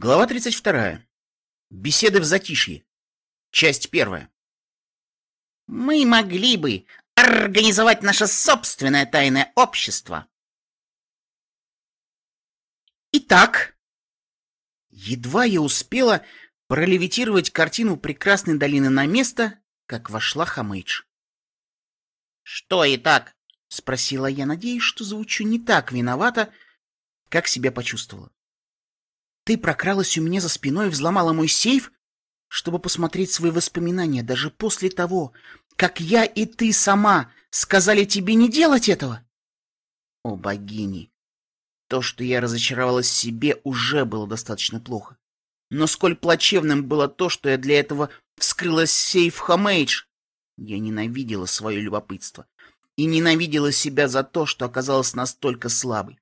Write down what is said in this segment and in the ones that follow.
Глава 32. Беседы в затишье. Часть первая. Мы могли бы организовать наше собственное тайное общество. Итак, едва я успела пролевитировать картину прекрасной долины на место, как вошла Хамейдж. Что и так? — спросила я, надеясь, что звучу не так виновата, как себя почувствовала. Ты прокралась у меня за спиной и взломала мой сейф, чтобы посмотреть свои воспоминания даже после того, как я и ты сама сказали тебе не делать этого? О, богини! То, что я разочаровалась в себе, уже было достаточно плохо. Но сколь плачевным было то, что я для этого вскрыла сейф Хамейдж. Я ненавидела свое любопытство и ненавидела себя за то, что оказалась настолько слабой.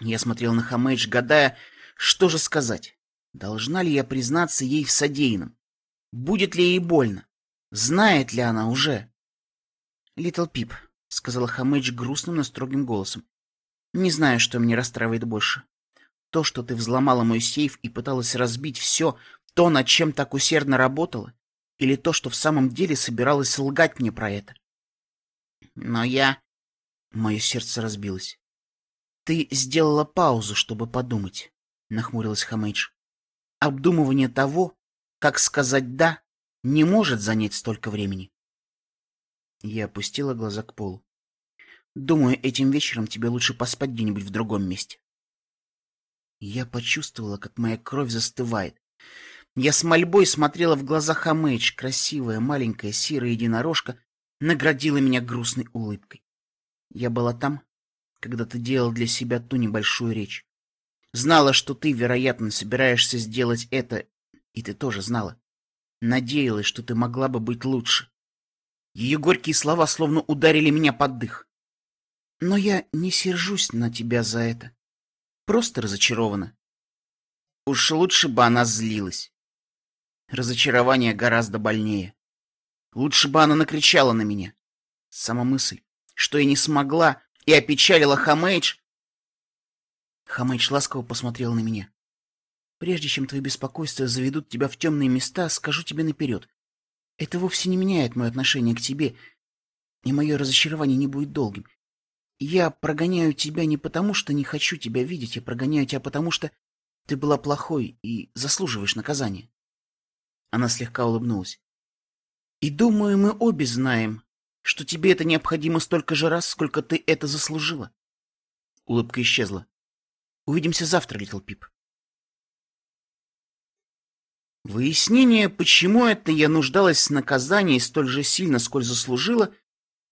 Я смотрел на Хамейдж, гадая, что же сказать. Должна ли я признаться ей в содеянном? Будет ли ей больно? Знает ли она уже? — Литл Пип, — сказала Хамейдж грустным, но строгим голосом. — Не знаю, что меня расстраивает больше. То, что ты взломала мой сейф и пыталась разбить все, то, над чем так усердно работала, или то, что в самом деле собиралась лгать мне про это. Но я... Мое сердце разбилось. Ты сделала паузу, чтобы подумать, нахмурилась Хамейдж. Обдумывание того, как сказать «да», не может занять столько времени. Я опустила глаза к полу. Думаю, этим вечером тебе лучше поспать где-нибудь в другом месте. Я почувствовала, как моя кровь застывает. Я с мольбой смотрела в глаза Хамейдж, красивая маленькая серая единорожка, наградила меня грустной улыбкой. Я была там, когда ты делал для себя ту небольшую речь. Знала, что ты, вероятно, собираешься сделать это, и ты тоже знала. Надеялась, что ты могла бы быть лучше. Ее горькие слова словно ударили меня под дых. Но я не сержусь на тебя за это. Просто разочарована. Уж лучше бы она злилась. Разочарование гораздо больнее. Лучше бы она накричала на меня. Сама мысль, что я не смогла и опечалила Хамейдж. Хамейдж ласково посмотрел на меня. Прежде чем твои беспокойства заведут тебя в темные места, скажу тебе наперед. Это вовсе не меняет мое отношение к тебе, и мое разочарование не будет долгим. Я прогоняю тебя не потому, что не хочу тебя видеть, я прогоняю тебя потому, что ты была плохой и заслуживаешь наказания. Она слегка улыбнулась. И думаю, мы обе знаем, что тебе это необходимо столько же раз, сколько ты это заслужила. Улыбка исчезла. Увидимся завтра, Литл Пип. Выяснение, почему это я нуждалась в наказании столь же сильно, сколь заслужила,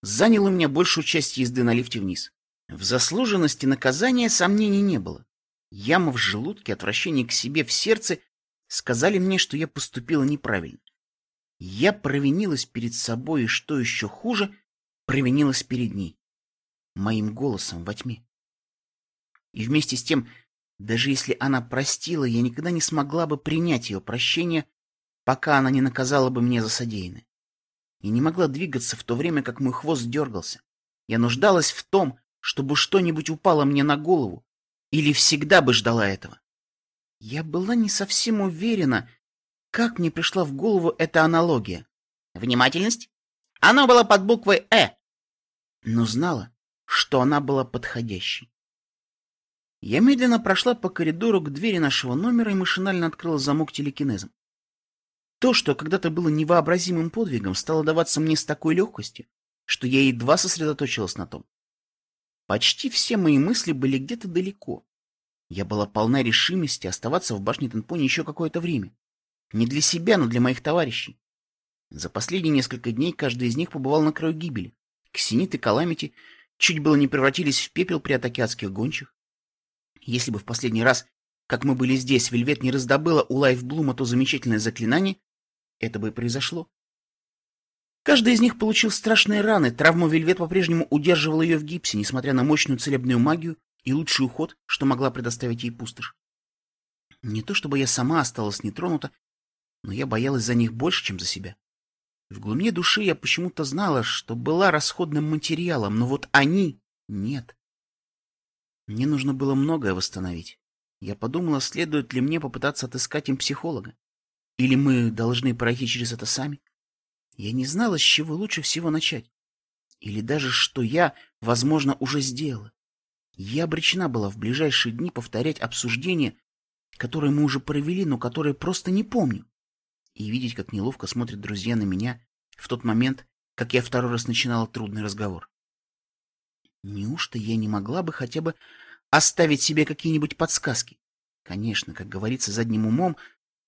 заняло у меня большую часть езды на лифте вниз. В заслуженности наказания сомнений не было. Яма в желудке, отвращение к себе в сердце сказали мне, что я поступила неправильно. Я провинилась перед собой, и что еще хуже, провинилась перед ней, моим голосом во тьме. И вместе с тем, даже если она простила, я никогда не смогла бы принять ее прощение, пока она не наказала бы мне за содеянное. И не могла двигаться в то время, как мой хвост дергался. Я нуждалась в том, чтобы что-нибудь упало мне на голову, или всегда бы ждала этого. Я была не совсем уверена, как мне пришла в голову эта аналогия? Внимательность? Оно было под буквой «Э». Но знала, что она была подходящей. Я медленно прошла по коридору к двери нашего номера и машинально открыла замок телекинезом. То, что когда-то было невообразимым подвигом, стало даваться мне с такой легкостью, что я едва сосредоточилась на том. Почти все мои мысли были где-то далеко. Я была полна решимости оставаться в башне Тенпони еще какое-то время. Не для себя, но для моих товарищей. За последние несколько дней каждый из них побывал на краю гибели. Ксенит и Каламити чуть было не превратились в пепел при атаке адских гончих. Если бы в последний раз, как мы были здесь, Вельвет не раздобыла у Лайфблума то замечательное заклинание, это бы и произошло. Каждый из них получил страшные раны, травма Вельвет по-прежнему удерживала ее в гипсе, несмотря на мощную целебную магию и лучший уход, что могла предоставить ей пустошь. Не то чтобы я сама осталась нетронута, но я боялась за них больше, чем за себя. В глубине души я почему-то знала, что была расходным материалом, но вот они — нет. Мне нужно было многое восстановить. Я подумала, следует ли мне попытаться отыскать им психолога. Или мы должны пройти через это сами? Я не знала, с чего лучше всего начать. Или даже, что я, возможно, уже сделала. Я обречена была в ближайшие дни повторять обсуждение, которое мы уже провели, но которое просто не помню. И видеть, как неловко смотрят друзья на меня в тот момент, как я второй раз начинала трудный разговор. Неужто я не могла бы хотя бы оставить себе какие-нибудь подсказки? Конечно, как говорится, задним умом,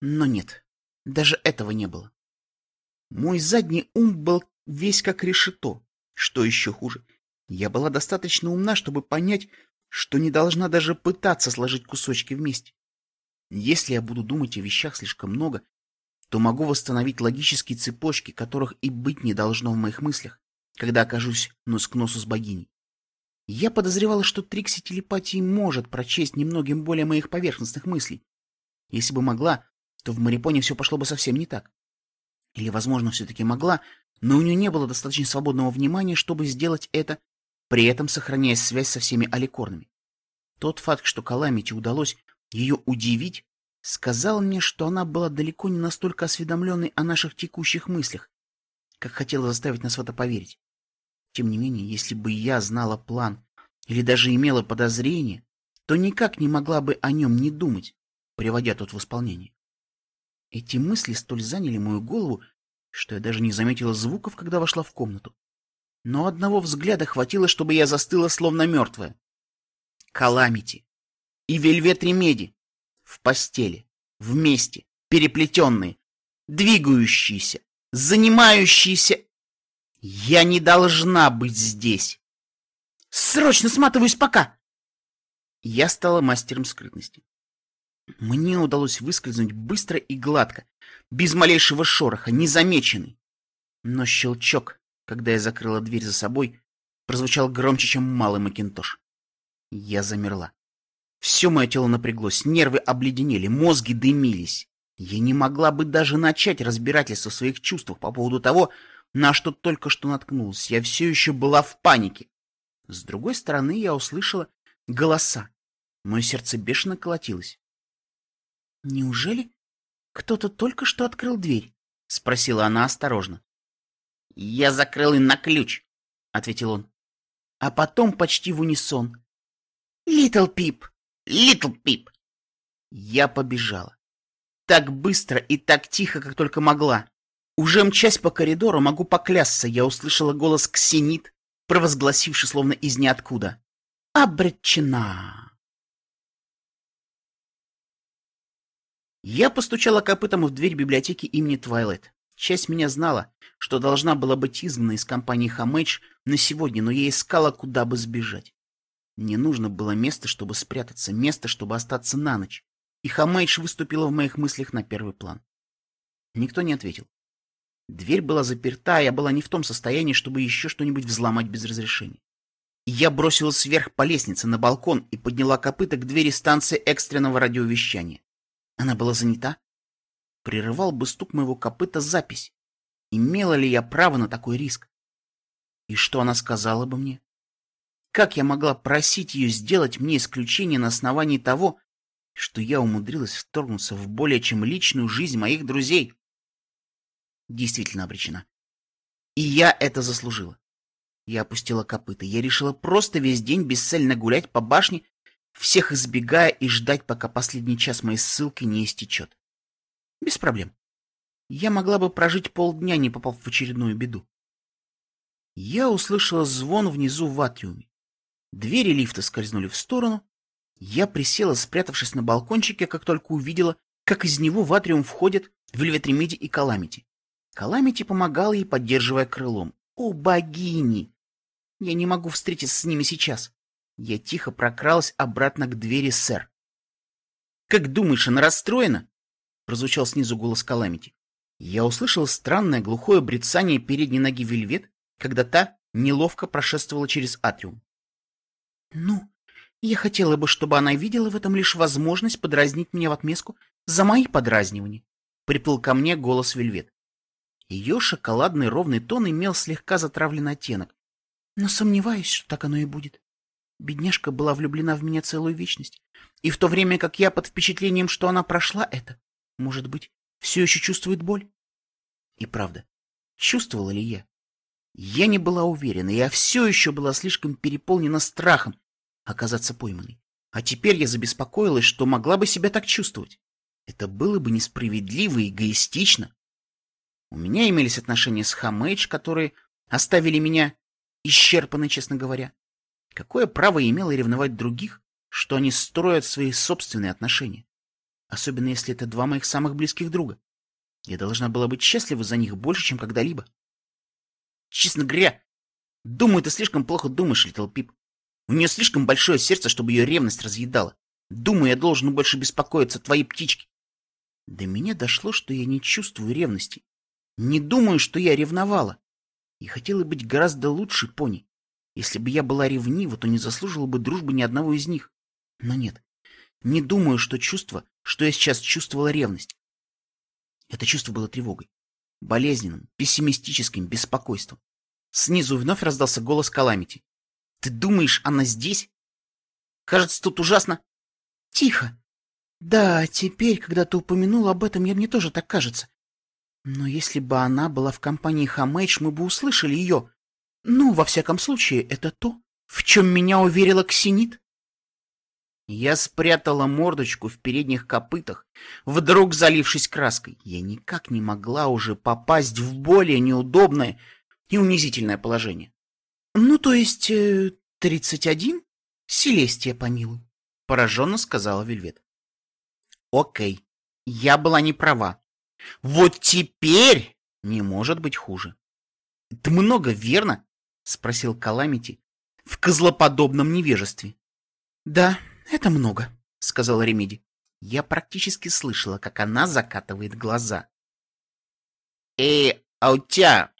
но нет, даже этого не было. Мой задний ум был весь как решето. Что еще хуже, я была достаточно умна, чтобы понять, что не должна даже пытаться сложить кусочки вместе. Если я буду думать о вещах слишком много, то могу восстановить логические цепочки, которых и быть не должно в моих мыслях, когда окажусь нос к носу с богиней. Я подозревала, что Трикси телепатии может прочесть немногим более моих поверхностных мыслей. Если бы могла, то в Марипоне все пошло бы совсем не так. Или, возможно, все-таки могла, но у нее не было достаточно свободного внимания, чтобы сделать это, при этом сохраняя связь со всеми аликорнами. Тот факт, что Каламити удалось ее удивить, сказал мне, что она была далеко не настолько осведомленной о наших текущих мыслях, как хотела заставить нас в это поверить. Тем не менее, если бы я знала план или даже имела подозрение, то никак не могла бы о нем не думать, приводя тот в исполнение. Эти мысли столь заняли мою голову, что я даже не заметила звуков, когда вошла в комнату. Но одного взгляда хватило, чтобы я застыла, словно мертвая. Каламити и Вельвет Ремеди в постели, вместе, переплетенные, двигающиеся, занимающиеся я не должна быть здесь. Срочно сматываюсь пока. Я стала мастером скрытности. Мне удалось выскользнуть быстро и гладко, без малейшего шороха, незамеченный. Но щелчок, когда я закрыла дверь за собой, прозвучал громче, чем малый макинтош. Я замерла. Все мое тело напряглось, нервы обледенели, мозги дымились. Я не могла бы даже начать разбирательство в своих чувствах по поводу того, на что только что наткнулась. Я все еще была в панике. С другой стороны, я услышала голоса. Мое сердце бешено колотилось. «Неужели кто-то только что открыл дверь?» — спросила она осторожно. «Я закрыл им на ключ», — ответил он. А потом почти в унисон. «Литл Пип! Литл Пип!» Я побежала. Так быстро и так тихо, как только могла. Уже мчась по коридору, могу поклясться, я услышала голос Ксенит, провозгласивший словно из ниоткуда. «Обречена!» Я постучала копытом в дверь библиотеки имени Твайлайт. Часть меня знала, что должна была быть изгнана из компании Хамэйдж на сегодня, но я искала, куда бы сбежать. Мне нужно было место, чтобы спрятаться, место, чтобы остаться на ночь. И Хамэйдж выступила в моих мыслях на первый план. Никто не ответил. Дверь была заперта, а я была не в том состоянии, чтобы еще что-нибудь взломать без разрешения. Я бросилась вверх по лестнице на балкон и подняла копыта к двери станции экстренного радиовещания. Она была занята. Прерывал бы стук моего копыта запись. Имела ли я право на такой риск? И что она сказала бы мне? Как я могла просить ее сделать мне исключение на основании того, что я умудрилась вторгнуться в более чем личную жизнь моих друзей? Действительно обречена. И я это заслужила. Я опустила копыта. Я решила просто весь день бесцельно гулять по башне, всех избегая и ждать, пока последний час моей ссылки не истечет. Без проблем. Я могла бы прожить полдня, не попав в очередную беду. Я услышала звон внизу в атриуме. Двери лифта скользнули в сторону. Я присела, спрятавшись на балкончике, как только увидела, как из него в атриум входят Вельветремиди и Каламити. Каламити помогал ей, поддерживая крылом. «О, богини! Я не могу встретиться с ними сейчас!» Я тихо прокралась обратно к двери, сэр. «Как думаешь, она расстроена?» — прозвучал снизу голос Каламити. Я услышал странное глухое брецание передней ноги Вельвет, когда та неловко прошествовала через атриум. «Ну, я хотела бы, чтобы она видела в этом лишь возможность подразнить меня в отместку за мои подразнивания», — приплыл ко мне голос Вельвет. Ее шоколадный ровный тон имел слегка затравленный оттенок. Но сомневаюсь, что так оно и будет. Бедняжка была влюблена в меня целую вечность. И в то время как я под впечатлением, что она прошла это, может быть, все еще чувствует боль? И правда, чувствовала ли я? Я не была уверена, я все еще была слишком переполнена страхом оказаться пойманной. А теперь я забеспокоилась, что могла бы себя так чувствовать. Это было бы несправедливо и эгоистично. У меня имелись отношения с Хамэйдж, которые оставили меня исчерпанной, честно говоря. Какое право имела ревновать других, что они строят свои собственные отношения? Особенно если это два моих самых близких друга. Я должна была быть счастлива за них больше, чем когда-либо. Честно говоря, думаю, ты слишком плохо думаешь, Литл Пип. У нее слишком большое сердце, чтобы ее ревность разъедала. Думаю, я должен больше беспокоиться о твоей птичке. До меня дошло, что я не чувствую ревности. Не думаю, что я ревновала. И хотела быть гораздо лучше пони. Если бы я была ревнива, то не заслужила бы дружбы ни одного из них. Но нет, не думаю, что чувство, что я сейчас чувствовала ревность. Это чувство было тревогой, болезненным, пессимистическим беспокойством. Снизу вновь раздался голос Каламити. «Ты думаешь, она здесь? Кажется, тут ужасно...» «Тихо! Да, теперь, когда ты упомянул об этом, я мне тоже так кажется. Но если бы она была в компании Хамэйдж, мы бы услышали ее. Ну, во всяком случае, это то, в чем меня уверила Ксенит. Я спрятала мордочку в передних копытах, вдруг залившись краской. Я никак не могла уже попасть в более неудобное и унизительное положение. Ну, то есть, э, тридцать один? Селестия, помилуй, — пораженно сказала Вельвет. Окей, я была не права. Вот теперь не может быть хуже. — Это много, верно? — спросил Каламити в козлоподобном невежестве. — Да, это много, — сказала Ремиди. Я практически слышала, как она закатывает глаза. — Э, а у тебя...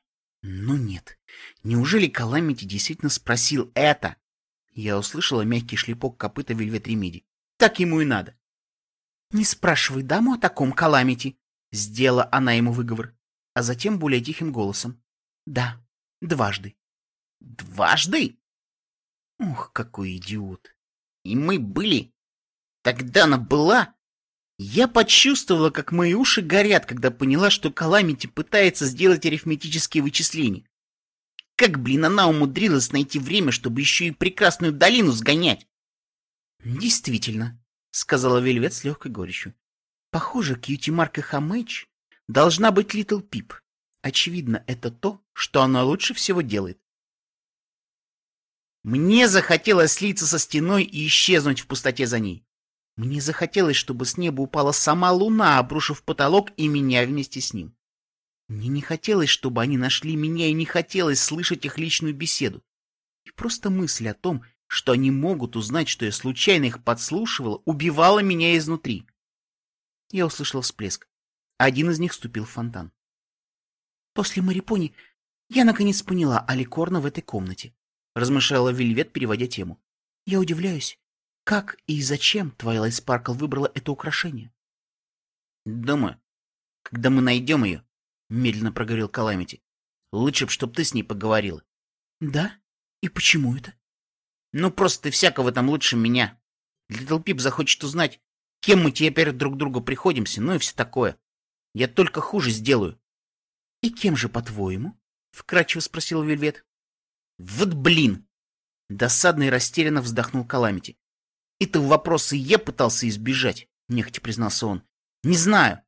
Ну нет, неужели Каламити действительно спросил это? Я услышала мягкий шлепок копыта Вельвет Ремиди. Так ему и надо. — Не спрашивай даму о таком Каламити, Сделала она ему выговор, а затем более тихим голосом. Да, дважды. Дважды? Ух, какой идиот. И мы были. Тогда она была. Я почувствовала, как мои уши горят, когда поняла, что Каламити пытается сделать арифметические вычисления. Как, блин, она умудрилась найти время, чтобы еще и прекрасную долину сгонять? Действительно, сказала Вельвет с легкой горечью. Похоже, кьюти-марка Хамэч должна быть Литл Пип. Очевидно, это то, что она лучше всего делает. Мне захотелось слиться со стеной и исчезнуть в пустоте за ней. Мне захотелось, чтобы с неба упала сама луна, обрушив потолок и меня вместе с ним. Мне не хотелось, чтобы они нашли меня, и не хотелось слышать их личную беседу. И просто мысль о том, что они могут узнать, что я случайно их подслушивала, убивала меня изнутри я услышал всплеск. Один из них ступил в фонтан. После Марипони я наконец поняла Аликорна в этой комнате, размышляла Вильвет, переводя тему. Я удивляюсь, как и зачем Твайлайт Спаркл выбрала это украшение. Думаю, когда мы найдем ее, медленно проговорил Каламити, лучше б, чтоб ты с ней поговорила. Да? И почему это? Ну, просто ты всякого там лучше меня. Литл Пип захочет узнать, Кем мы теперь друг другу приходимся, ну и все такое. Я только хуже сделаю. — И кем же, по-твоему? — вкратчиво спросил Вельвет. — Вот блин! Досадно и растерянно вздохнул Каламити. — Это вопросы я пытался избежать, — нехотя признался он. — Не знаю.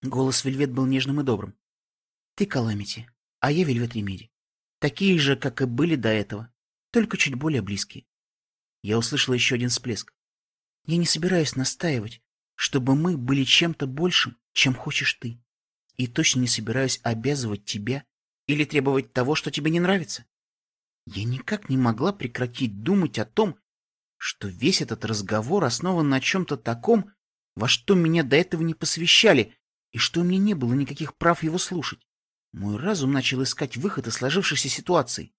Голос Вельвет был нежным и добрым. — Ты Каламити, а я Вельвет Ремеди. Такие же, как и были до этого, только чуть более близкие. Я услышал еще один всплеск. Я не собираюсь настаивать, чтобы мы были чем-то большим, чем хочешь ты. И точно не собираюсь обязывать тебя или требовать того, что тебе не нравится. Я никак не могла прекратить думать о том, что весь этот разговор основан на чем-то таком, во что меня до этого не посвящали, и что у меня не было никаких прав его слушать. Мой разум начал искать выход из сложившейся ситуации.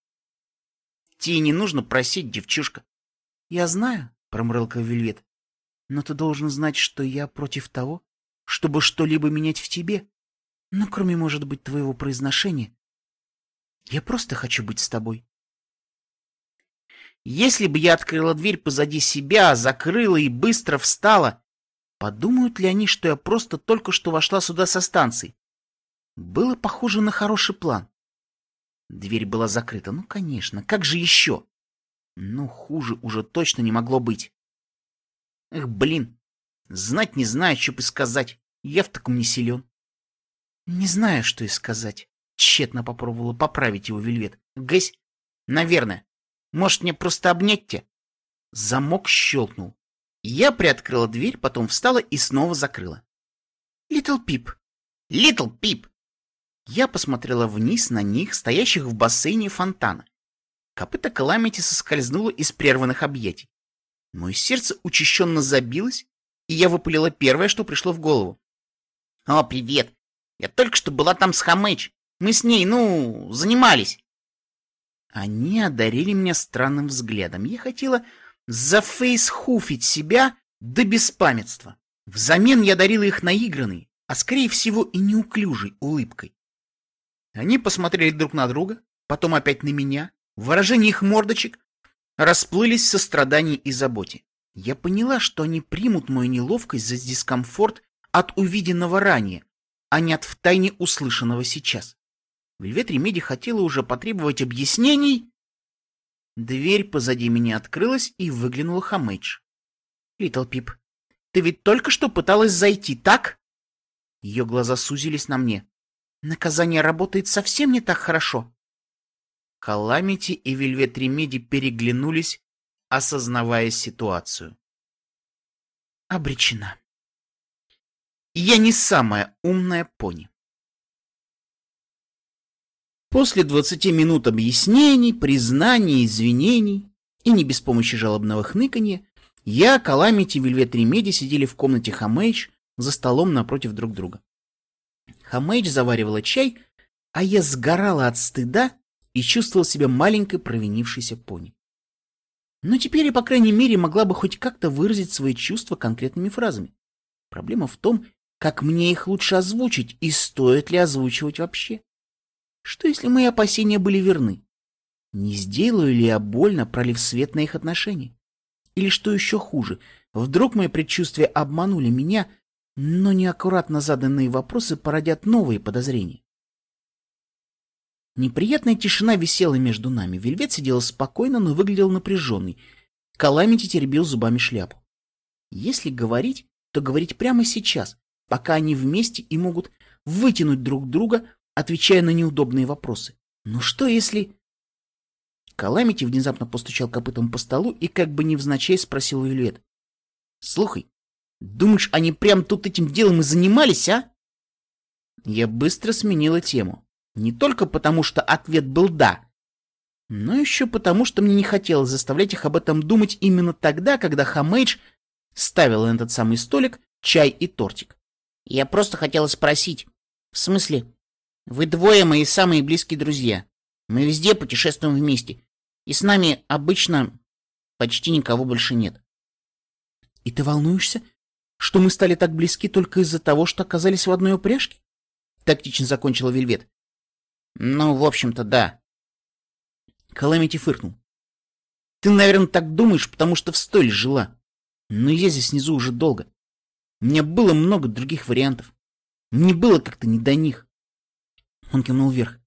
— Тебе не нужно просить, девчушка. — Я знаю, — промрылка Вельвет. Но ты должен знать, что я против того, чтобы что-либо менять в тебе. Но кроме, может быть, твоего произношения, я просто хочу быть с тобой. Если бы я открыла дверь позади себя, закрыла и быстро встала, подумают ли они, что я просто только что вошла сюда со станции? Было похоже на хороший план. Дверь была закрыта. Ну, конечно, как же еще? Ну, хуже уже точно не могло быть. Эх, блин, знать не знаю, что бы сказать. Я в таком не силен. Не знаю, что и сказать. Тщетно попробовала поправить его вельвет. Гэсь, наверное. Может, мне просто обнять тебя? Замок щелкнул. Я приоткрыла дверь, потом встала и снова закрыла. Литл Пип. Литл Пип. Я посмотрела вниз на них, стоящих в бассейне фонтана. Копыта Каламити соскользнуло из прерванных объятий. Мое сердце учащенно забилось, и я выпалила первое, что пришло в голову. «О, привет! Я только что была там с Хамэч. Мы с ней, ну, занимались». Они одарили меня странным взглядом. Я хотела зафейсхуфить себя до беспамятства. Взамен я дарила их наигранной, а скорее всего и неуклюжей улыбкой. Они посмотрели друг на друга, потом опять на меня. Выражение их мордочек расплылись в сострадании и заботе. Я поняла, что они примут мою неловкость за дискомфорт от увиденного ранее, а не от втайне услышанного сейчас. Вельвет Ремеди хотела уже потребовать объяснений. Дверь позади меня открылась и выглянула Хамэйдж. «Литл Пип, ты ведь только что пыталась зайти, так?» Ее глаза сузились на мне. Наказание работает совсем не так хорошо. Каламити и Вельвет Ремеди переглянулись, осознавая ситуацию. Обречена. Я не самая умная пони. После двадцати минут объяснений, признаний, извинений и не без помощи жалобного хныканья, я, Каламити и Вельвет Ремеди сидели в комнате Хамэйдж за столом напротив друг друга. Хамэйдж заваривала чай, а я сгорала от стыда и чувствовал себя маленькой провинившейся пони. Но теперь я, по крайней мере, могла бы хоть как-то выразить свои чувства конкретными фразами. Проблема в том, как мне их лучше озвучить и стоит ли озвучивать вообще. Что если мои опасения были верны? Не сделаю ли я больно, пролив свет на их отношения? Или что еще хуже, вдруг мои предчувствия обманули меня, но неаккуратно заданные вопросы породят новые подозрения. Неприятная тишина висела между нами. Вельвет сидела спокойно, но выглядел напряженный. Каламити теребил зубами шляпу. Если говорить, то говорить прямо сейчас, пока они вместе и могут вытянуть друг друга, отвечая на неудобные вопросы. Но что если... Каламити внезапно постучал копытом по столу и как бы невзначай спросил Вельвет. — Слухай, Думаешь, они прям тут этим делом и занимались, а? Я быстро сменила тему. Не только потому, что ответ был «да», но еще потому, что мне не хотелось заставлять их об этом думать именно тогда, когда Хамейдж ставила на этот самый столик чай и тортик. Я просто хотела спросить. В смысле? Вы двое мои самые близкие друзья. Мы везде путешествуем вместе. И с нами обычно почти никого больше нет. И ты волнуешься, что мы стали так близки только из-за того, что оказались в одной упряжке? Тактично закончила Вельвет. Ну, в общем-то, да. Каламити фыркнул. Ты, наверное, так думаешь, потому что в столе жила. Но я здесь внизу уже долго. У меня было много других вариантов. Мне было как-то не до них. Он кивнул вверх.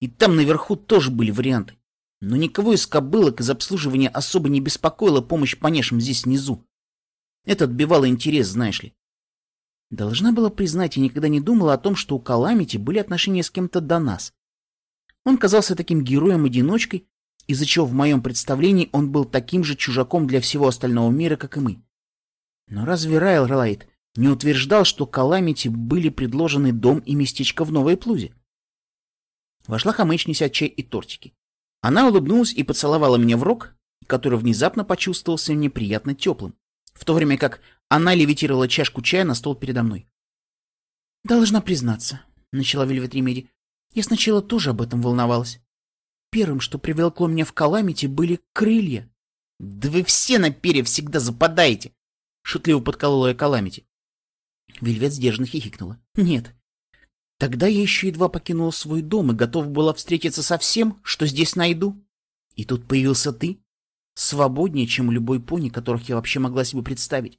И там наверху тоже были варианты. Но никого из кобылок из обслуживания особо не беспокоила помощь понешим здесь внизу. Это отбивало интерес, знаешь ли. Должна была признать, я никогда не думала о том, что у Каламити были отношения с кем-то до нас. Он казался таким героем-одиночкой, из-за чего в моем представлении он был таким же чужаком для всего остального мира, как и мы. Но разве Райл Райлайт не утверждал, что Каламити были предложены дом и местечко в Новой Плузе? Вошла Хамыч, неся чай и тортики. Она улыбнулась и поцеловала меня в рог, который внезапно почувствовался неприятно теплым в то время как она левитировала чашку чая на стол передо мной. «Должна признаться», — начала Вельвет Ремеди, — «я сначала тоже об этом волновалась. Первым, что привело меня в Каламити, были крылья». «Да вы все на перья всегда западаете!» — шутливо подколола я Каламити. Вельвет сдержанно хихикнула. «Нет. Тогда я еще едва покинула свой дом и готова была встретиться со всем, что здесь найду. И тут появился ты. Свободнее, чем любой пони, которых я вообще могла себе представить.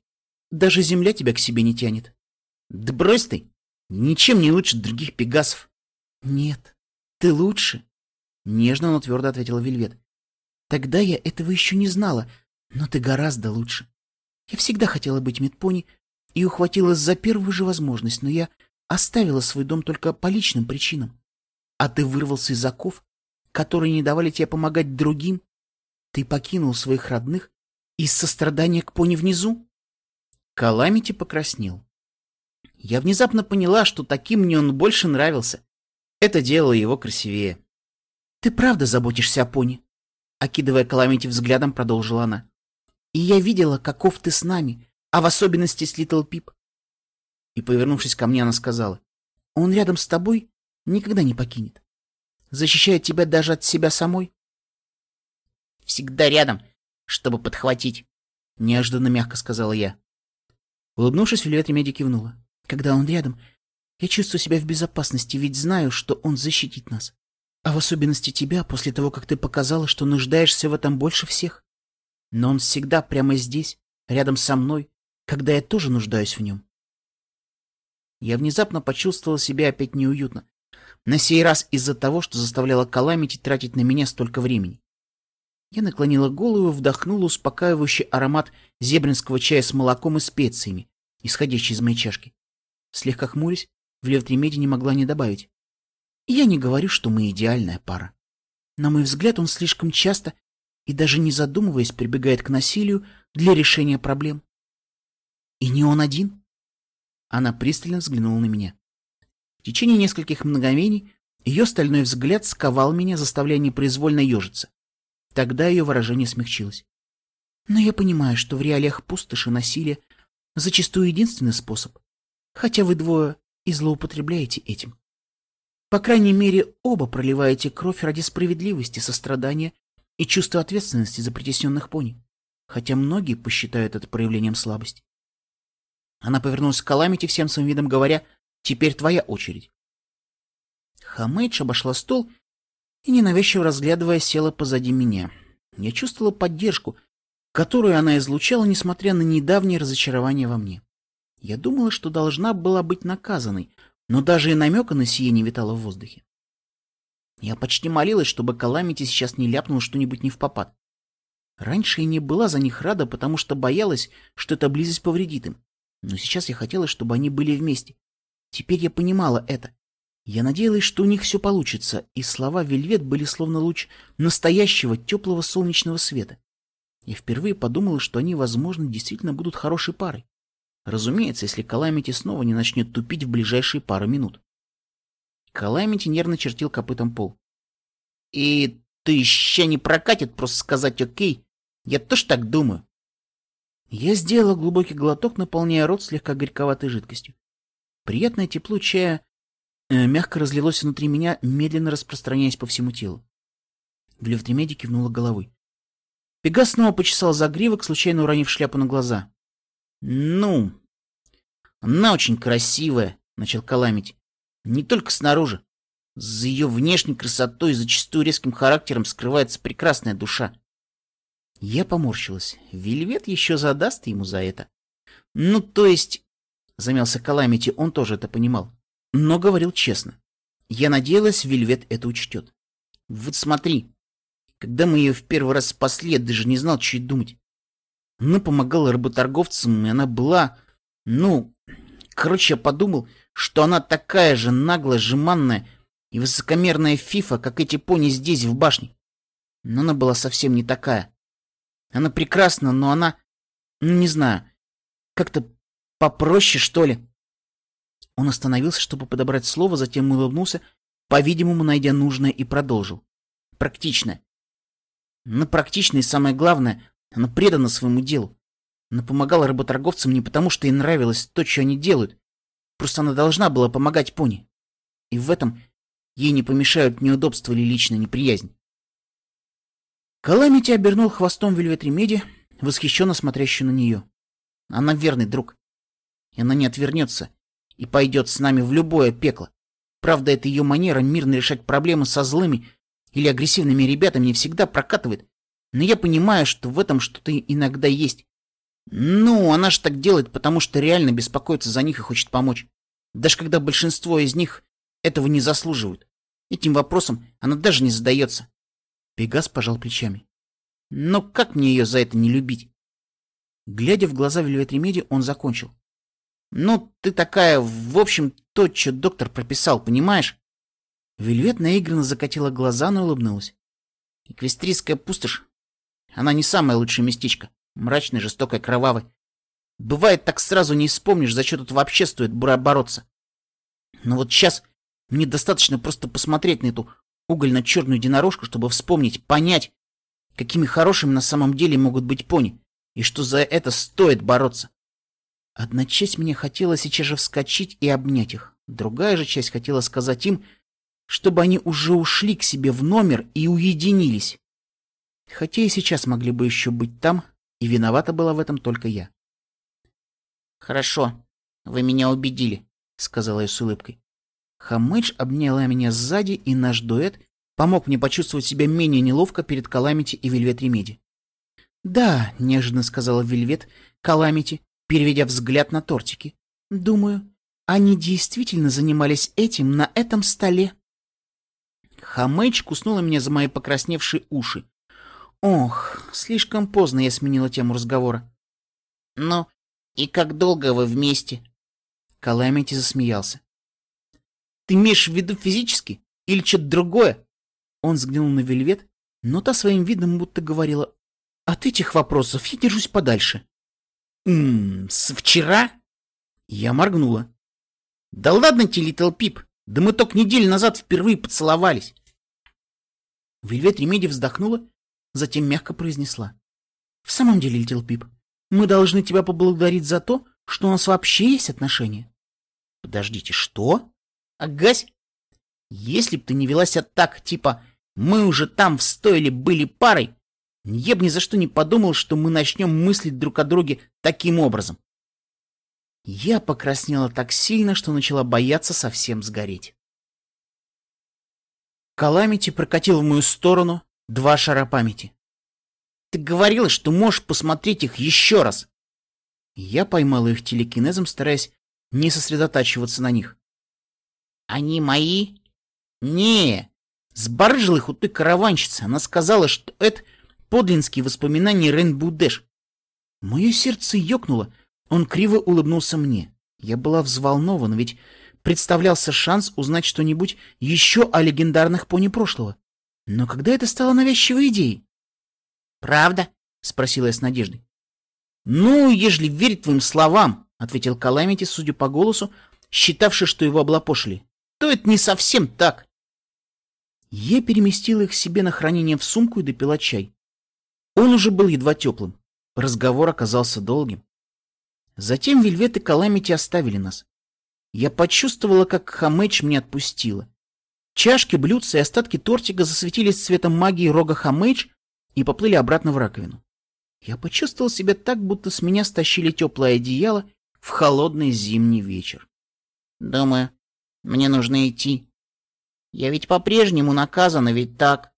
Даже земля тебя к себе не тянет. Да брось ты! Ничем не лучше других пегасов. Нет, ты лучше. Нежно, но твердо ответила Вельвет. Тогда я этого еще не знала, но ты гораздо лучше. Я всегда хотела быть медпони и ухватилась за первую же возможность, но я оставила свой дом только по личным причинам. А ты вырвался из оков, которые не давали тебе помогать другим. Ты покинул своих родных из сострадания к пони внизу. Каламити покраснел. Я внезапно поняла, что таким мне он больше нравился. Это делало его красивее. «Ты правда заботишься о пони?» Окидывая Каламити взглядом, продолжила она. «И я видела, каков ты с нами, а в особенности с Литл Пип». И, повернувшись ко мне, она сказала, «Он рядом с тобой никогда не покинет. Защищает тебя даже от себя самой». «Всегда рядом, чтобы подхватить», — неожиданно мягко сказала я. Улыбнувшись, Вельвет Ремеди кивнула. «Когда он рядом, я чувствую себя в безопасности, ведь знаю, что он защитит нас. А в особенности тебя, после того, как ты показала, что нуждаешься в этом больше всех. Но он всегда прямо здесь, рядом со мной, когда я тоже нуждаюсь в нем. Я внезапно почувствовала себя опять неуютно. На сей раз из-за того, что заставляла Каламити тратить на меня столько времени. Я наклонила голову вдохнула успокаивающий аромат зебринского чая с молоком и специями, исходящий из моей чашки. Слегка хмурясь, в Левтремеде не могла не добавить. Я не говорю, что мы идеальная пара. На мой взгляд, он слишком часто и даже не задумываясь прибегает к насилию для решения проблем. И не он один. Она пристально взглянула на меня. В течение нескольких мгновений ее стальной взгляд сковал меня, заставляя непроизвольно ежиться. Тогда ее выражение смягчилось. Но я понимаю, что в реалиях пустоши насилие зачастую единственный способ, хотя вы двое и злоупотребляете этим. По крайней мере, оба проливаете кровь ради справедливости, сострадания и чувства ответственности за притесненных пони, хотя многие посчитают это проявлением слабости. Она повернулась к Каламити всем своим видом, говоря, «Теперь твоя очередь». Хамейдж обошла стол и, ненавязчиво разглядывая, села позади меня. Я чувствовала поддержку, которую она излучала, несмотря на недавнее разочарование во мне. Я думала, что должна была быть наказанной, но даже и намека на сие не витало в воздухе. Я почти молилась, чтобы Каламити сейчас не ляпнул что-нибудь не в попад. Раньше я не была за них рада, потому что боялась, что эта близость повредит им. Но сейчас я хотела, чтобы они были вместе. Теперь я понимала это. Я надеялась, что у них все получится, и слова Вельвет были словно луч настоящего теплого солнечного света. Я впервые подумала, что они, возможно, действительно будут хорошей парой. Разумеется, если Каламити снова не начнет тупить в ближайшие пару минут. Каламити нервно чертил копытом пол. «И ты еще не прокатит просто сказать «окей»? Я тоже так думаю». Я сделала глубокий глоток, наполняя рот слегка горьковатой жидкостью. Приятное тепло чая э, мягко разлилось внутри меня, медленно распространяясь по всему телу. Глевтремеди кивнула головой. Пегас снова почесал загривок, случайно уронив шляпу на глаза. «Ну, она очень красивая», — начал Каламити. «Не только снаружи. За ее внешней красотой и зачастую резким характером скрывается прекрасная душа». Я поморщилась. Вельвет еще задаст ему за это. «Ну, то есть...» — замялся Каламити, он тоже это понимал. Но говорил честно. Я надеялась, Вельвет это учтет. «Вот смотри, когда мы ее в первый раз спасли, я даже не знал, что и думать. Она помогала работорговцам, и она была... Ну, короче, я подумал, что она такая же наглая, жеманная и высокомерная фифа, как эти пони здесь, в башне. Но она была совсем не такая. Она прекрасна, но она... Ну, не знаю, как-то попроще, что ли. Он остановился, чтобы подобрать слово, затем улыбнулся, по-видимому, найдя нужное, и продолжил. Практично. Но практично и самое главное, она предана своему делу. Она помогала работорговцам не потому, что ей нравилось то, что они делают. Просто она должна была помогать пони. И в этом ей не помешают неудобства или личная неприязнь. Каламити обернул хвостом Вельвет Ремеди, восхищенно смотрящую на нее. Она верный друг. И она не отвернется и пойдет с нами в любое пекло. Правда, это ее манера мирно решать проблемы со злыми или агрессивными ребятами не всегда прокатывает, но я понимаю, что в этом что-то иногда есть. Ну, она же так делает, потому что реально беспокоится за них и хочет помочь. Даже когда большинство из них этого не заслуживают. Этим вопросом она даже не задается. Пегас пожал плечами. Но как мне ее за это не любить? Глядя в глаза Вельвет Ремеди, он закончил. Ну, ты такая, в общем, то, что доктор прописал, понимаешь? Вельвет наигранно закатила глаза, но улыбнулась. Эквестрийская пустошь. Она не самое лучшее местечко. Мрачная, жестокая, кровавая. Бывает, так сразу не вспомнишь, за что тут вообще стоит бороться. Но вот сейчас мне достаточно просто посмотреть на эту угольно-черную единорожку, чтобы вспомнить, понять, какими хорошими на самом деле могут быть пони, и что за это стоит бороться. Одна часть мне хотела сейчас же вскочить и обнять их, другая же часть хотела сказать им, чтобы они уже ушли к себе в номер и уединились. Хотя и сейчас могли бы еще быть там, и виновата была в этом только я. «Хорошо, вы меня убедили», — сказала я с улыбкой. Хамэдж обняла меня сзади, и наш дуэт помог мне почувствовать себя менее неловко перед Каламити и Вельвет Ремеди. «Да», — неожиданно сказала Вельвет Каламити, переведя взгляд на тортики. «Думаю, они действительно занимались этим на этом столе». Хамэдж куснула меня за мои покрасневшие уши. Ох, слишком поздно я сменила тему разговора. «Ну, и как долго вы вместе?» Каламити засмеялся. Ты имеешь в виду физически? Или что-то другое?» Он взглянул на Вельвет, но та своим видом будто говорила, «От этих вопросов я держусь подальше». «Ммм, с вчера?» Я моргнула. «Да ладно тебе, Литл Пип, да мы только неделю назад впервые поцеловались». Вельвет Ремеди вздохнула, затем мягко произнесла. «В самом деле, Литл Пип, мы должны тебя поблагодарить за то, что у нас вообще есть отношения». «Подождите, что?» Агась, если б ты не велась так, типа «мы уже там в стойле были парой», я бы ни за что не подумал, что мы начнем мыслить друг о друге таким образом. Я покраснела так сильно, что начала бояться совсем сгореть. Каламити прокатил в мою сторону два шара памяти. Ты говорила, что можешь посмотреть их еще раз. Я поймала их телекинезом, стараясь не сосредотачиваться на них. Они мои? Не, сбаржила их у той караванщицы. Она сказала, что это подлинские воспоминания Рейнбудеш. Мое сердце ёкнуло. Он криво улыбнулся мне. Я была взволнована, ведь представлялся шанс узнать что-нибудь еще о легендарных пони прошлого. Но когда это стало навязчивой идеей? «Правда?» — спросила я с надеждой. «Ну, ежели верить твоим словам», — ответил Каламити, судя по голосу, считавший, что его облапошили то это не совсем так. Я переместила их себе на хранение в сумку и допила чай. Он уже был едва теплым. Разговор оказался долгим. Затем Вельвет и Каламити оставили нас. Я почувствовала, как Хамэч меня отпустила. Чашки, блюдца и остатки тортика засветились цветом магии рога Хамэч и поплыли обратно в раковину. Я почувствовал себя так, будто с меня стащили теплое одеяло в холодный зимний вечер. Думаю, мне нужно идти. Я ведь по-прежнему наказана, ведь так?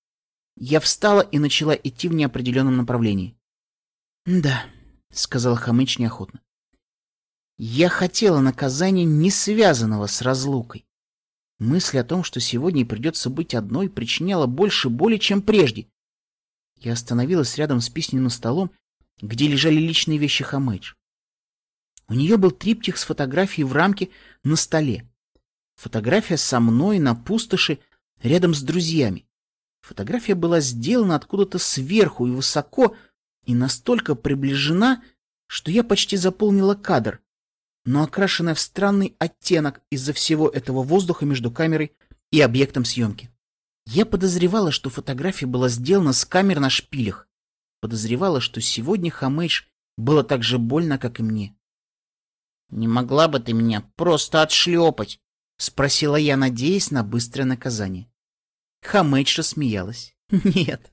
Я встала и начала идти в неопределенном направлении. Да, сказал Хамыч неохотно. Я хотела наказания, не связанного с разлукой. Мысль о том, что сегодня придется быть одной, причиняла больше боли, чем прежде. Я остановилась рядом с письменным столом, где лежали личные вещи Хамэдж. У нее был триптих с фотографией в рамке на столе. Фотография со мной на пустоши рядом с друзьями. Фотография была сделана откуда-то сверху и высоко, и настолько приближена, что я почти заполнила кадр, но окрашенная в странный оттенок из-за всего этого воздуха между камерой и объектом съемки. Я подозревала, что фотография была сделана с камер на шпилях. Подозревала, что сегодня Хамейш было так же больно, как и мне. «Не могла бы ты меня просто отшлепать?» — спросила я, надеясь на быстрое наказание. Хамэйдж смеялась. «Нет,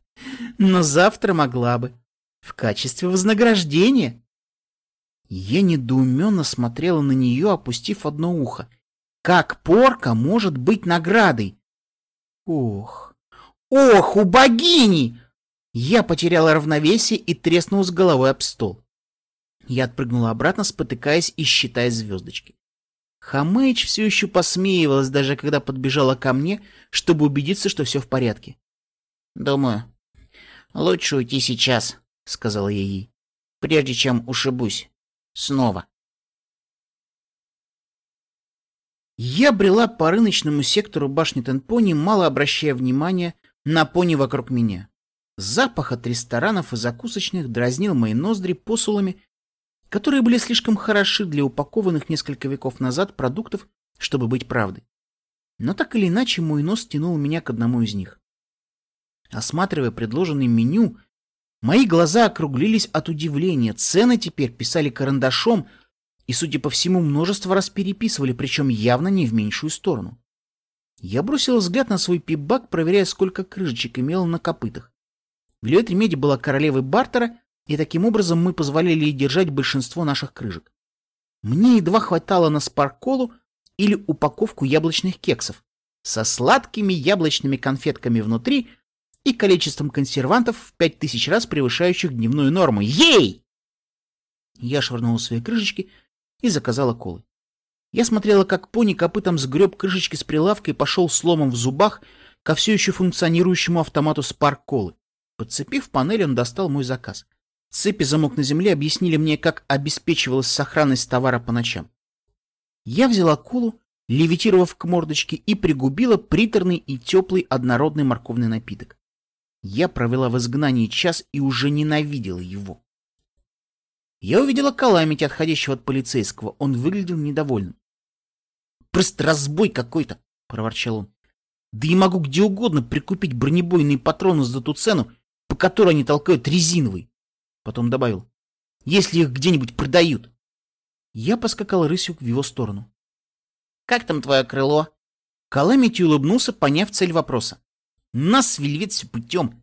но завтра могла бы. В качестве вознаграждения». Я недоуменно смотрела на нее, опустив одно ухо. Как порка может быть наградой? Ох, ох, у богини! Я потеряла равновесие и треснула с головой об стол. Я отпрыгнула обратно, спотыкаясь и считая звездочки. Хамэйч все еще посмеивалась, даже когда подбежала ко мне, чтобы убедиться, что все в порядке. «Думаю, лучше уйти сейчас», — сказала я ей, — «прежде чем ушибусь. Снова». Я брела по рыночному сектору башни Тенпони, мало обращая внимания на пони вокруг меня. Запах от ресторанов и закусочных дразнил мои ноздри посулами которые были слишком хороши для упакованных несколько веков назад продуктов, чтобы быть правдой. Но так или иначе мой нос тянул меня к одному из них. Осматривая предложенное меню, мои глаза округлились от удивления. Цены теперь писали карандашом и, судя по всему, множество раз переписывали, причем явно не в меньшую сторону. Я бросил взгляд на свой пип-бак, проверяя, сколько крышечек имел на копытах. Вилет Ремеди была королевой бартера, и таким образом мы позволяли ей держать большинство наших крышек. Мне едва хватало на спарколу или упаковку яблочных кексов со сладкими яблочными конфетками внутри и количеством консервантов в пять тысяч раз превышающих дневную норму. Ей! Я швырнула свои крышечки и заказала колы. Я смотрела, как пони копытом сгреб крышечки с прилавка и пошел сломом в зубах ко все еще функционирующему автомату спарк колы. Подцепив панель, он достал мой заказ. Цепи замок на земле объяснили мне, как обеспечивалась сохранность товара по ночам. Я взяла колу, левитировав к мордочке, и пригубила приторный и теплый однородный морковный напиток. Я провела в изгнании час и уже ненавидела его. Я увидела Каламити, отходящего от полицейского. Он выглядел недовольным. «Просто разбой какой-то!» — проворчал он. «Да и могу где угодно прикупить бронебойные патроны за ту цену, по которой они толкают резиновый. Потом добавил. Если их где-нибудь продают. Я поскакал рысью в его сторону. «Как там твое крыло?» Каламити улыбнулся, поняв цель вопроса. «Нас вельвет все путем.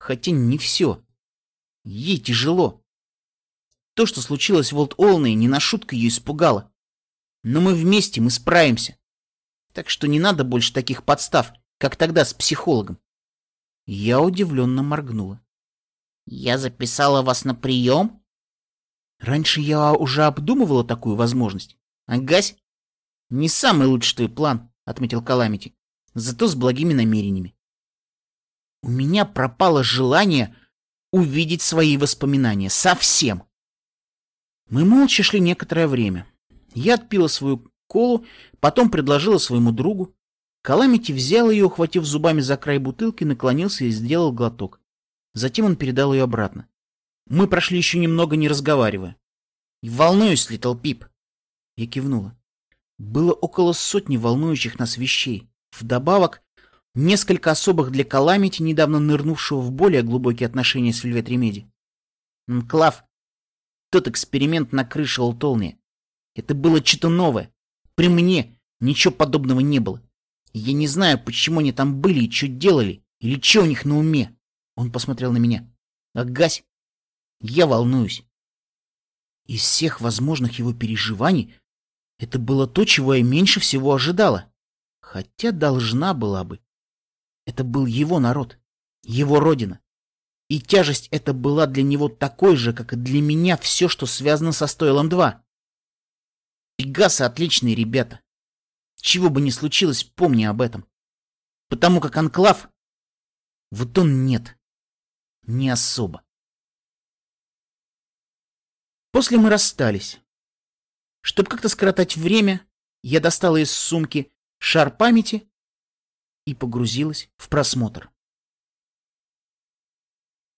Хотя не все. Ей тяжело. То, что случилось в Олд-Олне, не на шутку ее испугало. Но мы вместе, мы справимся. Так что не надо больше таких подстав, как тогда с психологом. Я удивленно моргнула. «Я записала вас на прием?» «Раньше я уже обдумывала такую возможность. Агась?» «Не самый лучший твой план», — отметил Каламити, «зато с благими намерениями». «У меня пропало желание увидеть свои воспоминания. Совсем!» Мы молча шли некоторое время. Я отпила свою колу, потом предложила своему другу. Каламити взял ее, ухватив зубами за край бутылки, наклонился и сделал глоток. Затем он передал ее обратно. Мы прошли еще немного, не разговаривая. «Волнуюсь, Литл Пип!» Я кивнула. Было около сотни волнующих нас вещей. Вдобавок, несколько особых для Каламити, недавно нырнувшего в более глубокие отношения с Вельвет Ремеди. Клав, тот эксперимент на крыше Олтолния. Это было что-то новое. При мне ничего подобного не было. я не знаю, почему они там были и что делали, или что у них на уме. Он посмотрел на меня. «Агась, я волнуюсь». Из всех возможных его переживаний это было то, чего я меньше всего ожидала. Хотя должна была бы. Это был его народ, его родина. И тяжесть эта была для него такой же, как и для меня все, что связано со Стойлом-2. Пегасы отличные ребята. Чего бы ни случилось, помни об этом. Потому как Анклав... Вот он нет не особо. После мы расстались. Чтобы как-то скоротать время, я достала из сумки шар памяти и погрузилась в просмотр.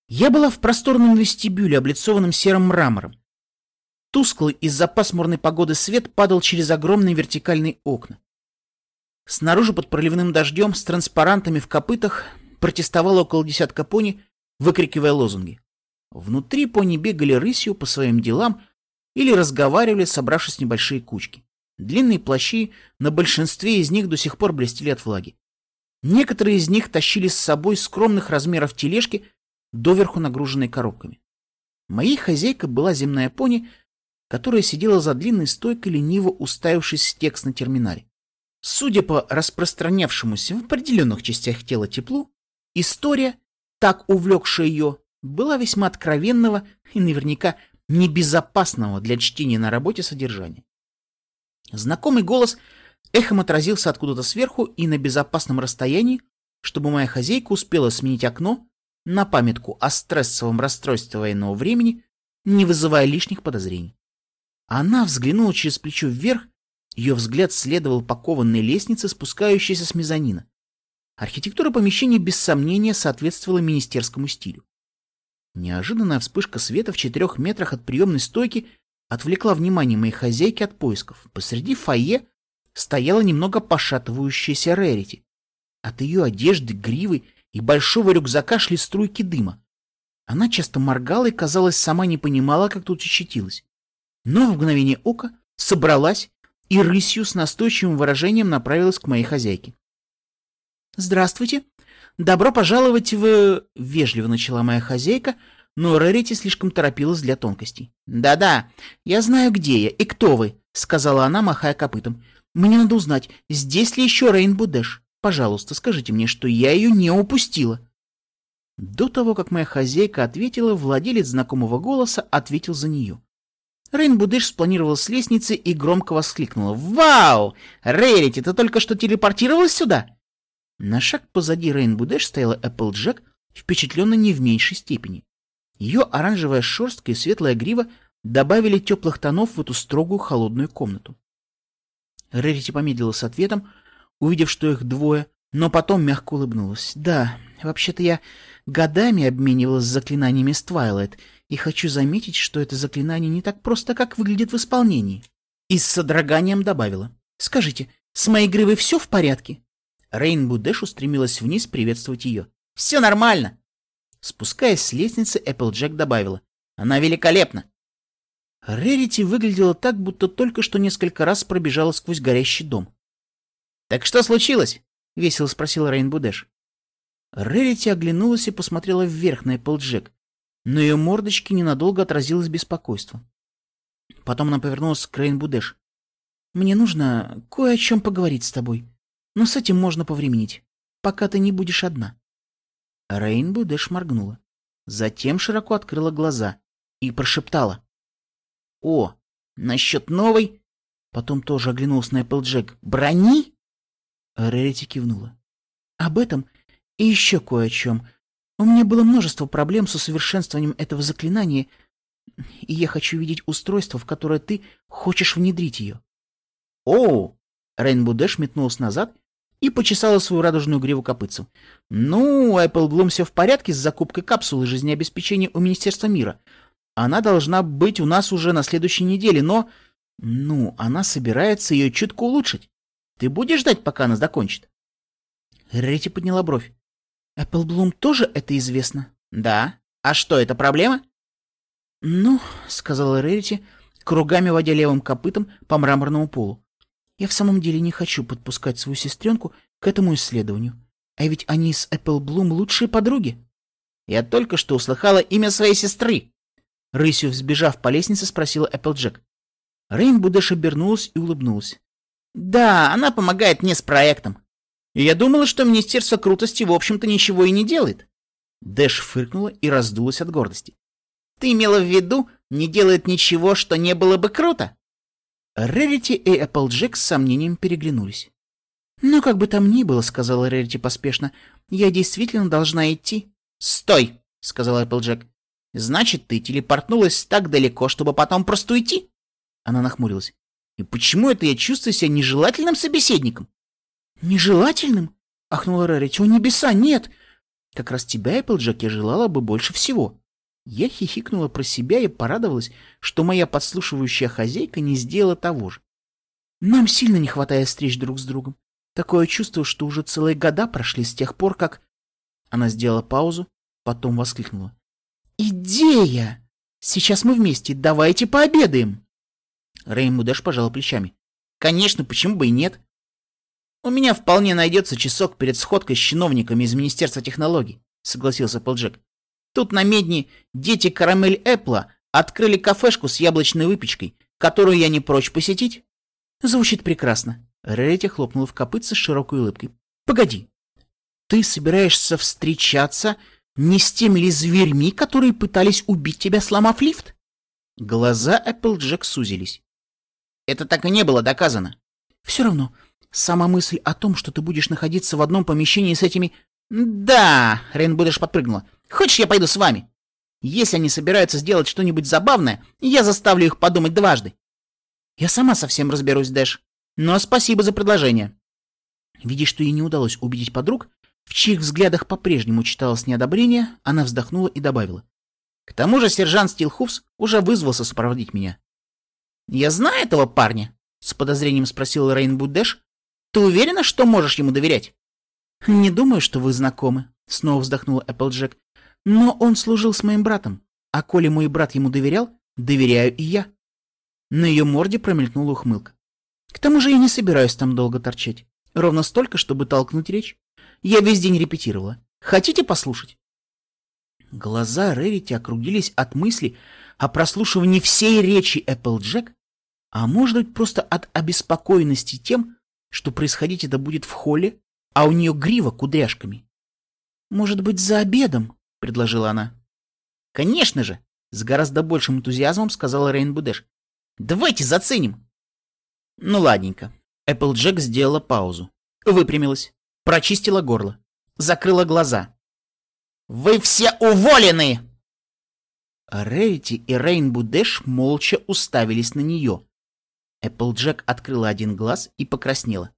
Я была в просторном вестибюле, облицованном серым мрамором. Тусклый из-за пасмурной погоды свет падал через огромные вертикальные окна. Снаружи под проливным дождем с транспарантами в копытах протестовало около десятка пони выкрикивая лозунги. Внутри пони бегали рысью по своим делам или разговаривали, собравшись в небольшие кучки. Длинные плащи на большинстве из них до сих пор блестели от влаги. Некоторые из них тащили с собой скромных размеров тележки, доверху нагруженные коробками. Моей хозяйкой была земная пони, которая сидела за длинной стойкой, лениво уставившись в текст на терминале. Судя по распространявшемуся в определенных частях тела теплу, история так увлекшая ее, была весьма откровенного и наверняка небезопасного для чтения на работе содержания. Знакомый голос эхом отразился откуда-то сверху и на безопасном расстоянии, чтобы моя хозяйка успела сменить окно на памятку о стрессовом расстройстве военного времени, не вызывая лишних подозрений. Она взглянула через плечо вверх, ее взгляд следовал по кованной лестнице, спускающейся с мезонина. Архитектура помещения без сомнения соответствовала министерскому стилю. Неожиданная вспышка света в четырех метрах от приемной стойки отвлекла внимание моей хозяйки от поисков. Посреди фойе стояла немного пошатывающаяся Рерити. От ее одежды, гривы и большого рюкзака шли струйки дыма. Она часто моргала и, казалось, сама не понимала, как тут очутилась. Но в мгновение ока собралась и рысью с настойчивым выражением направилась к моей хозяйке. «Здравствуйте. Добро пожаловать в...» — вежливо начала моя хозяйка, но Рерити слишком торопилась для тонкостей. «Да-да, я знаю, где я и кто вы», — сказала она, махая копытом. «Мне надо узнать, здесь ли еще Рейнбо Дэш. Пожалуйста, скажите мне, что я ее не упустила». До того, как моя хозяйка ответила, владелец знакомого голоса ответил за нее. Рейнбо Дэш спланировал с лестницы и громко воскликнула. «Вау! Рерити, ты только что телепортировалась сюда?» На шаг позади Рейнбо Дэш стояла Эпплджек, впечатленная не в меньшей степени. Ее оранжевая шерстка и светлая грива добавили теплых тонов в эту строгую холодную комнату. Рерити помедлила с ответом, увидев, что их двое, но потом мягко улыбнулась. «Да, вообще-то я годами обменивалась заклинаниями с Твайлайт, и хочу заметить, что это заклинание не так просто, как выглядит в исполнении». И с содроганием добавила. «Скажите, с моей гривой все в порядке?» Рейнбу Дэш устремилась вниз приветствовать ее. «Все нормально!» Спускаясь с лестницы, Эпплджек добавила. «Она великолепна!» Рерити выглядела так, будто только что несколько раз пробежала сквозь горящий дом. «Так что случилось?» — весело спросил Рейнбу Дэш. Рерити оглянулась и посмотрела вверх на Эпплджек. но ее мордочке ненадолго отразилось беспокойство. Потом она повернулась к Рейнбу Дэш. «Мне нужно кое о чем поговорить с тобой», но с этим можно повременить, пока ты не будешь одна. Рейнбо Дэш моргнула. Затем широко открыла глаза и прошептала. «О, насчет новой...» Потом тоже оглянулась на Эпплджек. «Брони?» Рерити кивнула. «Об этом и еще кое о чем. У меня было множество проблем с усовершенствованием этого заклинания, и я хочу видеть устройство, в которое ты хочешь внедрить ее». «О!» Рейнбо Дэш метнулась назад и почесала свою радужную гриву копытцем. «Ну, Bloom все в порядке с закупкой капсулы жизнеобеспечения у Министерства мира. Она должна быть у нас уже на следующей неделе, но... Ну, она собирается ее чутко улучшить. Ты будешь ждать, пока она закончит?» Рерити подняла бровь. «Apple Bloom тоже это известно?» «Да. А что, это проблема?» «Ну», — сказала Рерити, кругами водя левым копытом по мраморному полу. Я в самом деле не хочу подпускать свою сестренку к этому исследованию. А ведь они с Bloom лучшие подруги. Я только что услыхала имя своей сестры. Рысью взбежав по лестнице, спросила Эпплджек. Рейнбу Дэш обернулась и улыбнулась. Да, она помогает мне с проектом. И я думала, что Министерство крутости в общем-то ничего и не делает. Дэш фыркнула и раздулась от гордости. Ты имела в виду, не делает ничего, что не было бы круто? Рерити и Эпплджек с сомнением переглянулись. «Ну, как бы там ни было», — сказала Рерити поспешно, — «я действительно должна идти». «Стой!» — сказал Эпплджек. «Значит, ты телепортнулась так далеко, чтобы потом просто уйти?» Она нахмурилась. «И почему это я чувствую себя нежелательным собеседником?» «Нежелательным?» — ахнула Рерити. «О, небеса, нет!» «Как раз тебя, Эпплджек, я желала бы больше всего». Я хихикнула про себя и порадовалась, что моя подслушивающая хозяйка не сделала того же. Нам сильно не хватает встреч друг с другом. Такое чувство, что уже целые года прошли с тех пор, как... Она сделала паузу, потом воскликнула. «Идея! Сейчас мы вместе, давайте пообедаем!» Реймудеш пожал плечами. «Конечно, почему бы и нет? У меня вполне найдется часок перед сходкой с чиновниками из Министерства технологий», согласился Полджек. Тут на Медне дети Карамель Эппла открыли кафешку с яблочной выпечкой, которую я не прочь посетить. Звучит прекрасно. Рерити хлопнула в копытце с широкой улыбкой. Погоди. Ты собираешься встречаться Не с теми ли зверьми, которые пытались убить тебя, сломав лифт? Глаза Эпплджек сузились. Это так и не было доказано. Все равно, сама мысль о том, что ты будешь находиться в одном помещении с этими... Да, Рейнбудеш подпрыгнула. Хочешь, я пойду с вами? Если они собираются сделать что-нибудь забавное, я заставлю их подумать дважды. Я сама совсем разберусь, Дэш. Но спасибо за предложение. Видя, что ей не удалось убедить подруг, в чьих взглядах по-прежнему читалось неодобрение, она вздохнула и добавила. К тому же сержант Стилхуфс уже вызвался сопроводить меня. «Я знаю этого парня?» — с подозрением спросил Рейнбу Дэш. «Ты уверена, что можешь ему доверять?» «Не думаю, что вы знакомы», — снова вздохнула Эпплджек. «Но он служил с моим братом, а коли мой брат ему доверял, доверяю и я». На ее морде промелькнула ухмылка. «К тому же я не собираюсь там долго торчать. Ровно столько, чтобы толкнуть речь. Я весь день репетировала. Хотите послушать?» Глаза Рерити округлились от мысли о прослушивании всей речи Эпплджек, а может быть просто от обеспокоенности тем, что происходить это будет в холле, а у нее грива кудряшками. «Может быть, за обедом?» — предложила она. «Конечно же!» — с гораздо большим энтузиазмом сказала Рейнбу Дэш. «Давайте заценим!» Ну ладненько. Эпплджек сделала паузу. Выпрямилась. Прочистила горло. Закрыла глаза. «Вы все уволены!» Рерити и Рейнбу Дэш молча уставились на нее. Эпплджек открыла один глаз и покраснела.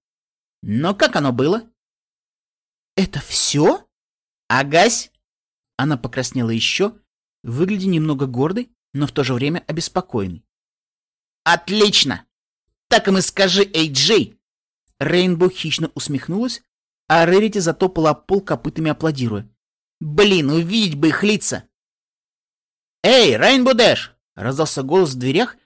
«Но как оно было?» «Это все?» «Агась!» Она покраснела еще, выглядя немного гордой, но в то же время обеспокоенной. «Отлично! Так им и скажи, Эй Джей!» Рейнбо хищно усмехнулась, а Рерити затопала пол копытами аплодируя. «Блин, увидеть бы их лица!» «Эй, Рейнбо Дэш!» — раздался голос в дверях,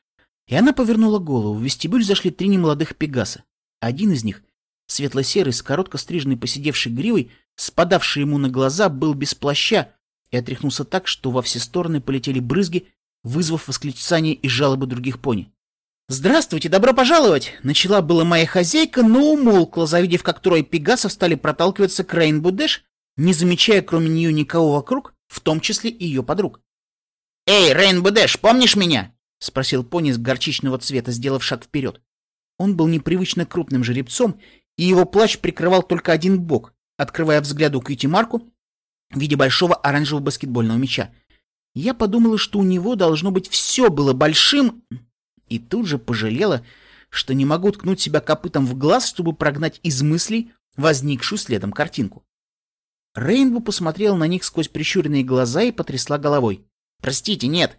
и она повернула голову. В вестибюль зашли три немолодых пегаса. Один из них, светло-серый, с коротко стриженной поседевшей гривой, спадавший ему на глаза, был без плаща и отряхнулся так, что во все стороны полетели брызги, вызвав восклицания и жалобы других пони. «Здравствуйте, добро пожаловать!» Начала была моя хозяйка, но умолкла, завидев, как трое пегасов стали проталкиваться к Рейнбу Дэш, не замечая кроме нее никого вокруг, в том числе и ее подруг. «Эй, Рейнбу Дэш, помнишь меня?» — спросил пони с горчичного цвета, сделав шаг вперед. Он был непривычно крупным жеребцом, и его плащ прикрывал только один бок, открывая взгляду Кьюти Марку в виде большого оранжевого баскетбольного мяча. Я подумала, что у него должно быть все было большим, и тут же пожалела, что не могу ткнуть себя копытом в глаз, чтобы прогнать из мыслей возникшую следом картинку. Рейнбо посмотрел на них сквозь прищуренные глаза и потрясла головой. «Простите, нет.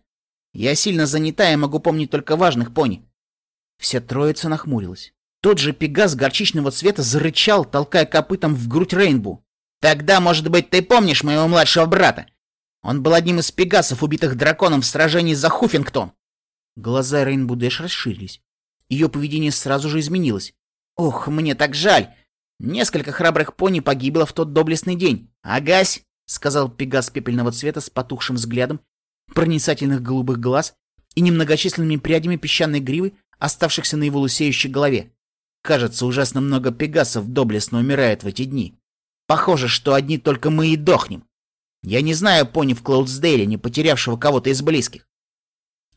Я сильно занята и могу помнить только важных пони». Вся троица нахмурилась. Тот же пегас горчичного цвета зарычал, толкая копытом в грудь Рейнбу. «Тогда, может быть, ты помнишь моего младшего брата? Он был одним из пегасов, убитых драконом в сражении за Хуффингтон. Глаза Рейнбу Дэш расширились. Ее поведение сразу же изменилось. «Ох, мне так жаль! Несколько храбрых пони погибло в тот доблестный день. Агась!» — сказал Пегас пепельного цвета с потухшим взглядом, проницательных голубых глаз и немногочисленными прядями песчаной гривы, оставшихся на его лысеющей голове. Кажется, ужасно много пегасов доблестно умирает в эти дни. Похоже, что одни только мы и дохнем. Я не знаю пони в Клоудсдейле, не потерявшего кого-то из близких.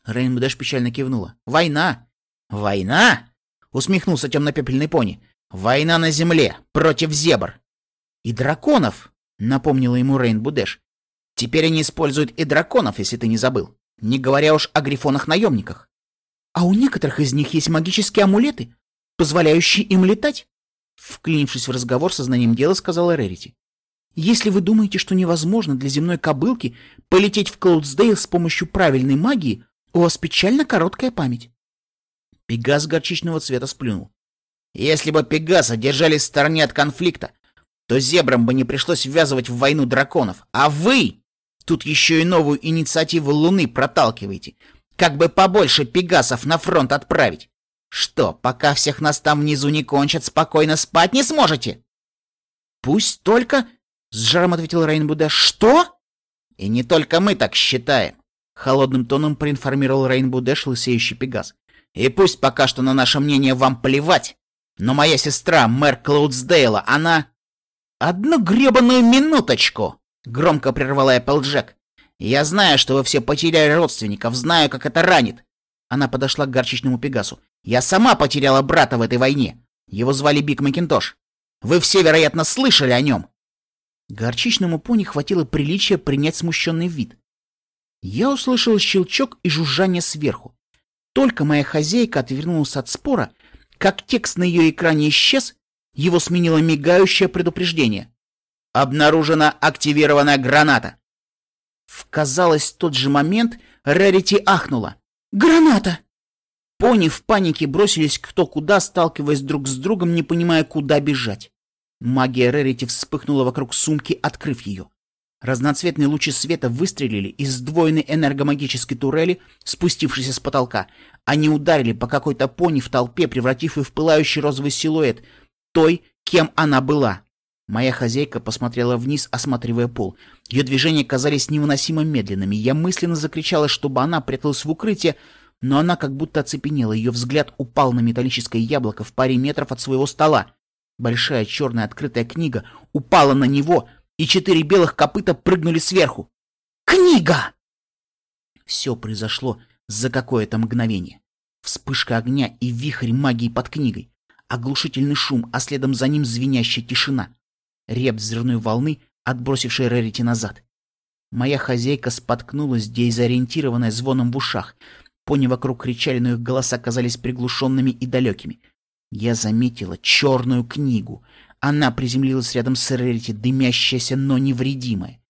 Рейнбудеш печально кивнула. «Война!» «Война?» — усмехнулся темно-пепельный пони. «Война на земле против зебр!» «И драконов!» — напомнила ему Рейнбудеш. «Теперь они используют и драконов, если ты не забыл, не говоря уж о грифонах-наемниках. А у некоторых из них есть магические амулеты, позволяющие им летать!» Вклинившись в разговор со знанием дела, сказала Рерити. «Если вы думаете, что невозможно для земной кобылки полететь в Клоудсдейл с помощью правильной магии, у вас печально короткая память. Пегас горчичного цвета сплюнул. Если бы Пегаса держались в стороне от конфликта, то зебрам бы не пришлось ввязывать в войну драконов. А вы тут еще и новую инициативу Луны проталкиваете. Как бы побольше Пегасов на фронт отправить. Что, пока всех нас там внизу не кончат, спокойно спать не сможете? Пусть только... С жаром ответил Рейнбуда. Что? И не только мы так считаем. Холодным тоном проинформировал Рейнбу Дэш лысеющий Пегас. «И пусть пока что на наше мнение вам плевать, но моя сестра, мэр Клоудсдейла, она...» «Одну гребаную минуточку!» Громко прервала Эпплджек. «Я знаю, что вы все потеряли родственников, знаю, как это ранит!» Она подошла к горчичному Пегасу. «Я сама потеряла брата в этой войне. Его звали Биг Макинтош. Вы все, вероятно, слышали о нем!» Горчичному пони хватило приличия принять смущенный вид. Я услышал щелчок и жужжание сверху. Только моя хозяйка отвернулась от спора, как текст на ее экране исчез, его сменило мигающее предупреждение. Обнаружена активированная граната. В, казалось, тот же момент Рарити ахнула. «Граната!» Пони в панике бросились кто куда, сталкиваясь друг с другом, не понимая, куда бежать. Магия Рарити вспыхнула вокруг сумки, открыв ее. Разноцветные лучи света выстрелили из сдвоенной энергомагической турели, спустившейся с потолка. Они ударили по какой-то пони в толпе, превратив ее в пылающий розовый силуэт, той, кем она была. Моя хозяйка посмотрела вниз, осматривая пол. Ее движения казались невыносимо медленными. Я мысленно закричала, чтобы она пряталась в укрытие, но она как будто оцепенела. Ее взгляд упал на металлическое яблоко в паре метров от своего стола. Большая черная открытая книга упала на него, и четыре белых копыта прыгнули сверху. «Книга!» Все произошло за какое-то мгновение. Вспышка огня и вихрь магии под книгой оглушительный шум, а следом за ним звенящая тишина. Реп взрывной волны, отбросившей Рерити назад. Моя хозяйка споткнулась, дезориентированная звоном в ушах. Пони вокруг кричали, но их голоса казались приглушенными и далекими. Я заметила черную книгу. Она приземлилась рядом с Рерити, дымящаяся, но невредимая.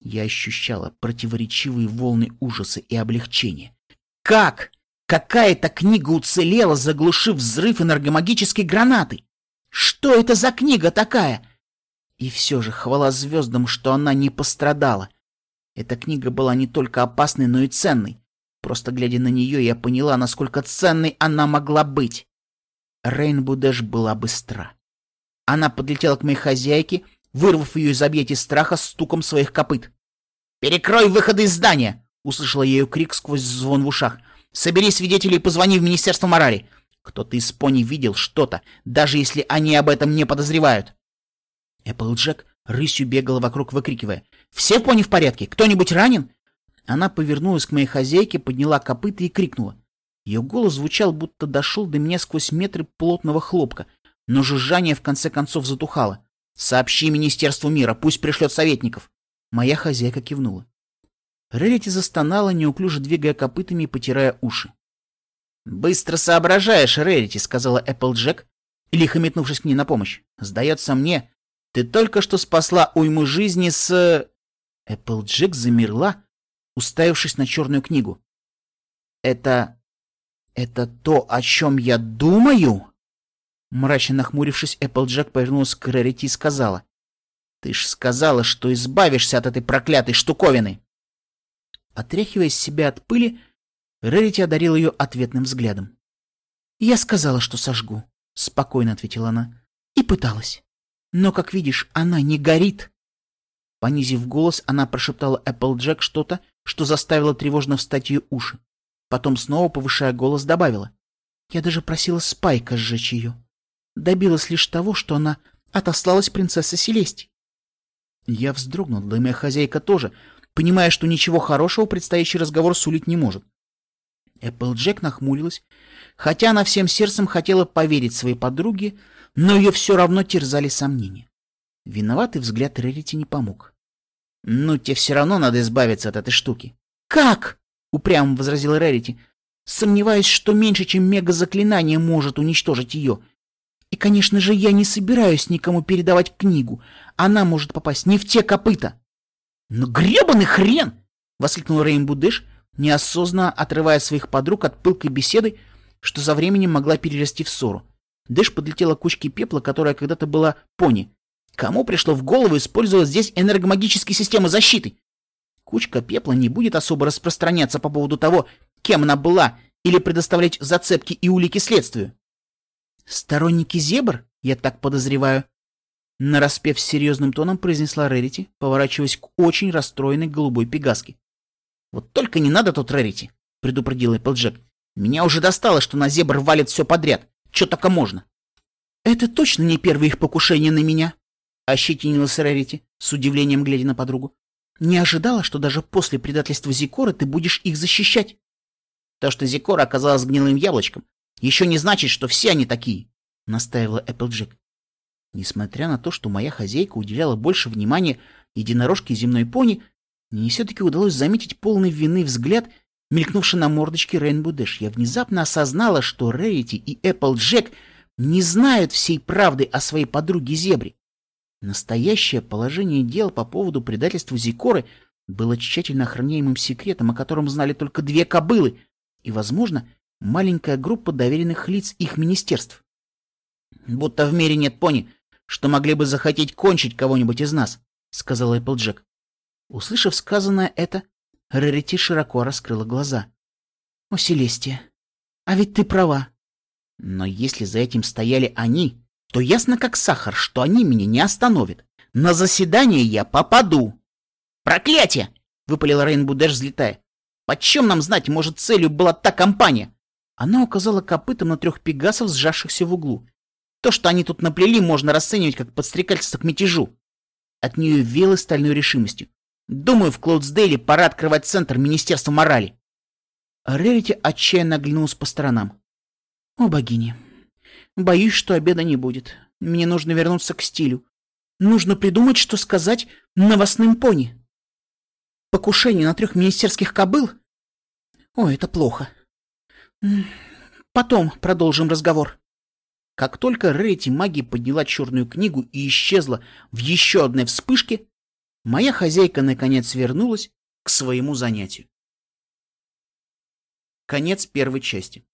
Я ощущала противоречивые волны ужаса и облегчения. Как? Какая-то книга уцелела, заглушив взрыв энергомагической гранаты. Что это за книга такая? И все же хвала звездам, что она не пострадала. Эта книга была не только опасной, но и ценной. Просто глядя на нее, я поняла, насколько ценной она могла быть. Рейнбу Дэш была быстра. Она подлетела к моей хозяйке, вырвав ее из объятий страха стуком своих копыт. «Перекрой выходы из здания!» — услышала ее крик сквозь звон в ушах. Собери свидетелей и позвони в Министерство морали. Кто-то из пони видел что-то, даже если они об этом не подозревают. Эпплджек рысью бегала вокруг, выкрикивая. «Все пони в порядке? Кто-нибудь ранен?» Она повернулась к моей хозяйке, подняла копыта и крикнула. Ее голос звучал, будто дошел до меня сквозь метры плотного хлопка, но жужжание в конце концов затухало. «Сообщи Министерству мира, пусть пришлет советников!» Моя хозяйка кивнула. Рерити застонала, неуклюже двигая копытами и потирая уши. «Быстро соображаешь, Рерити», — сказала Эпплджек, лихо метнувшись к ней на помощь. «Сдается мне, ты только что спасла уйму жизни с...» Эпплджек замерла, уставившись на черную книгу. «Это... это то, о чем я думаю?» Мрачно нахмурившись, Эпплджек повернулась к Рерити и сказала. «Ты ж сказала, что избавишься от этой проклятой штуковины!» Отряхивая себя от пыли, Рерити одарил ее ответным взглядом. «Я сказала, что сожгу», — спокойно ответила она. «И пыталась. Но, как видишь, она не горит». Понизив голос, она прошептала Эпплджек что-то, что заставило тревожно встать ее уши. Потом снова, повышая голос, добавила. «Я даже просила Спайка сжечь ее. Добилась лишь того, что она отослалась принцесса Селести». Я вздрогнул, да и моя хозяйка тоже, понимая, что ничего хорошего предстоящий разговор сулить не может. Эпплджек нахмурилась, хотя она всем сердцем хотела поверить своей подруге, но ее все равно терзали сомнения. Виноватый взгляд Рерити не помог. «Ну, тебе все равно надо избавиться от этой штуки». «Как?» — упрямо возразил Рерити. «Сомневаюсь, что меньше, чем мега-заклинание может уничтожить ее. Конечно же, я не собираюсь никому передавать книгу. Она может попасть не в те копыта». «Ну гребаный хрен!» — воскликнул Рейнбу Дэш, неосознанно отрывая своих подруг от пылкой беседы, что за временем могла перерасти в ссору. Дэш подлетела к кучке пепла, которая когда-то была пони. Кому пришло в голову использовать здесь энергомагические системы защиты? Кучка пепла не будет особо распространяться по поводу того, кем она была, или предоставлять зацепки и улики следствию. Сторонники зебр, я так подозреваю, Нараспев серьезным тоном произнесла Рерити, поворачиваясь к очень расстроенной голубой пегаске. «Вот только не надо тут Рерити!» — предупредил Эпплджек. «Меня уже достало, что на зебр валит все подряд. Че только можно!» «Это точно не первое их покушение на меня!» — ощетинилась Рерити, с удивлением глядя на подругу. Не ожидала, что даже после предательства Зикора ты будешь их защищать. То, что Зикора оказалась гнилым яблочком, еще не значит, что все они такие, — настаивала Эпплджек. Несмотря на то, что моя хозяйка уделяла больше внимания единорожке земной пони, мне все-таки удалось заметить полный вины взгляд, мелькнувший на мордочке Рейнбо Дэш. Я внезапно осознала, что Рейти и Эпплджек не знают всей правды о своей подруге Зебре. Настоящее положение дел по поводу предательства Зикоры было тщательно охраняемым секретом, о котором знали только две кобылы и, возможно, маленькая группа доверенных лиц их министерств. «Будто в мире нет пони, что могли бы захотеть кончить кого-нибудь из нас», — сказал Эпплджек. Услышав сказанное это, Рарити широко раскрыла глаза. «О, Селестия, а ведь ты права. Но если за этим стояли они, то ясно как сахар, что они меня не остановят. На заседание я попаду!» «Проклятие!» — выпалил Рейнбу Дэш, взлетая. «Почем нам знать, может, целью была та компания?» Она указала копытом на трех пегасов, сжавшихся в углу. То, что они тут наплели, можно расценивать как подстрекательство к мятежу. От нее веяло стальной решимостью. Думаю, в Клоудсдейле пора открывать центр Министерства морали. Рерити отчаянно оглянулась по сторонам. О, богини. Боюсь, что обеда не будет. Мне нужно вернуться к стилю. Нужно придумать, что сказать новостным пони. Покушение на трех министерских кобыл? О, это плохо. Потом продолжим разговор. Как только Рейти магии подняла черную книгу и исчезла в еще одной вспышке, моя хозяйка наконец вернулась к своему занятию. Конец первой части.